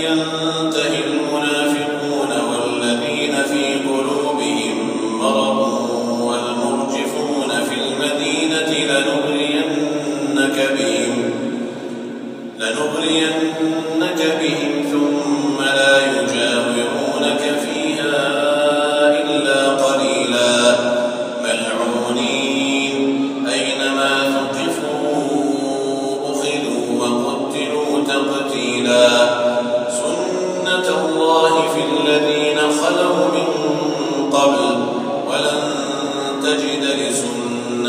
yang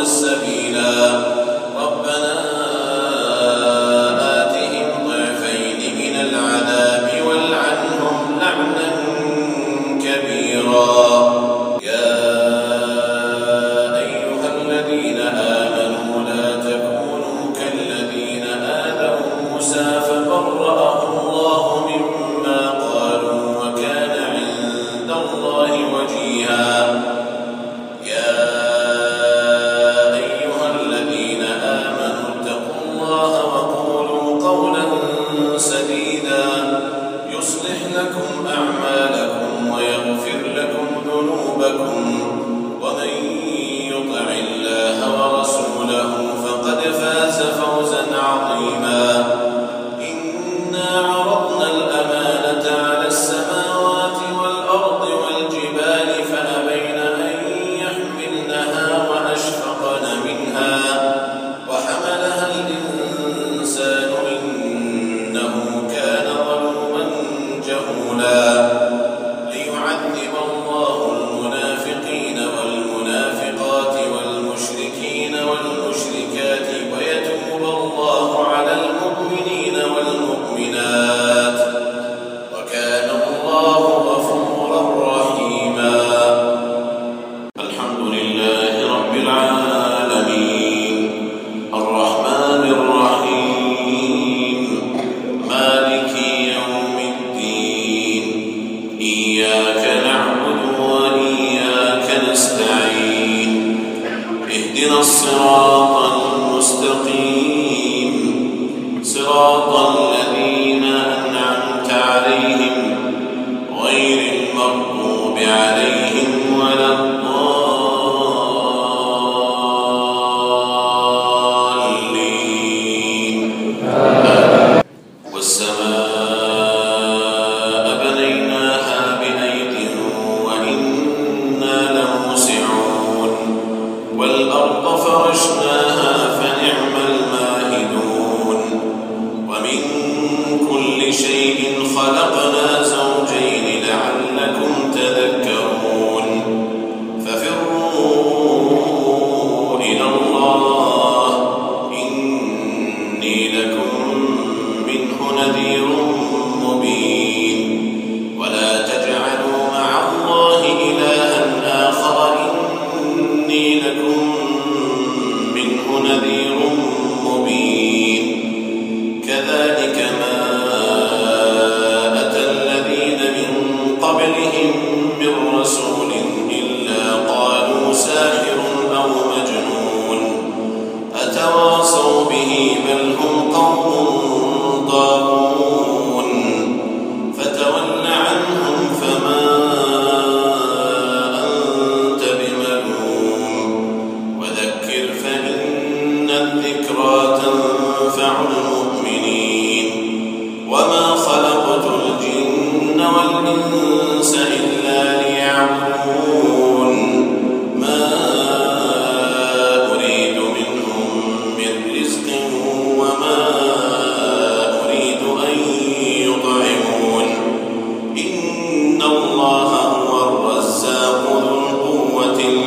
السبيلا. يصلح لكم أعمالكم ويغفر لكم ذنوبكم.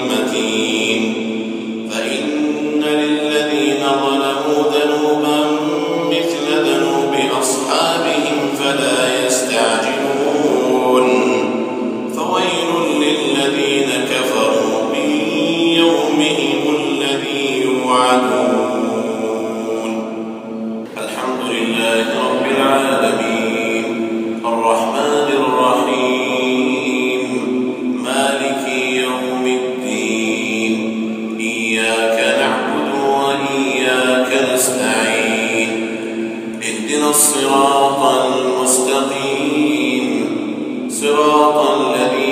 القوة الصراط المستقيم. صراط الذين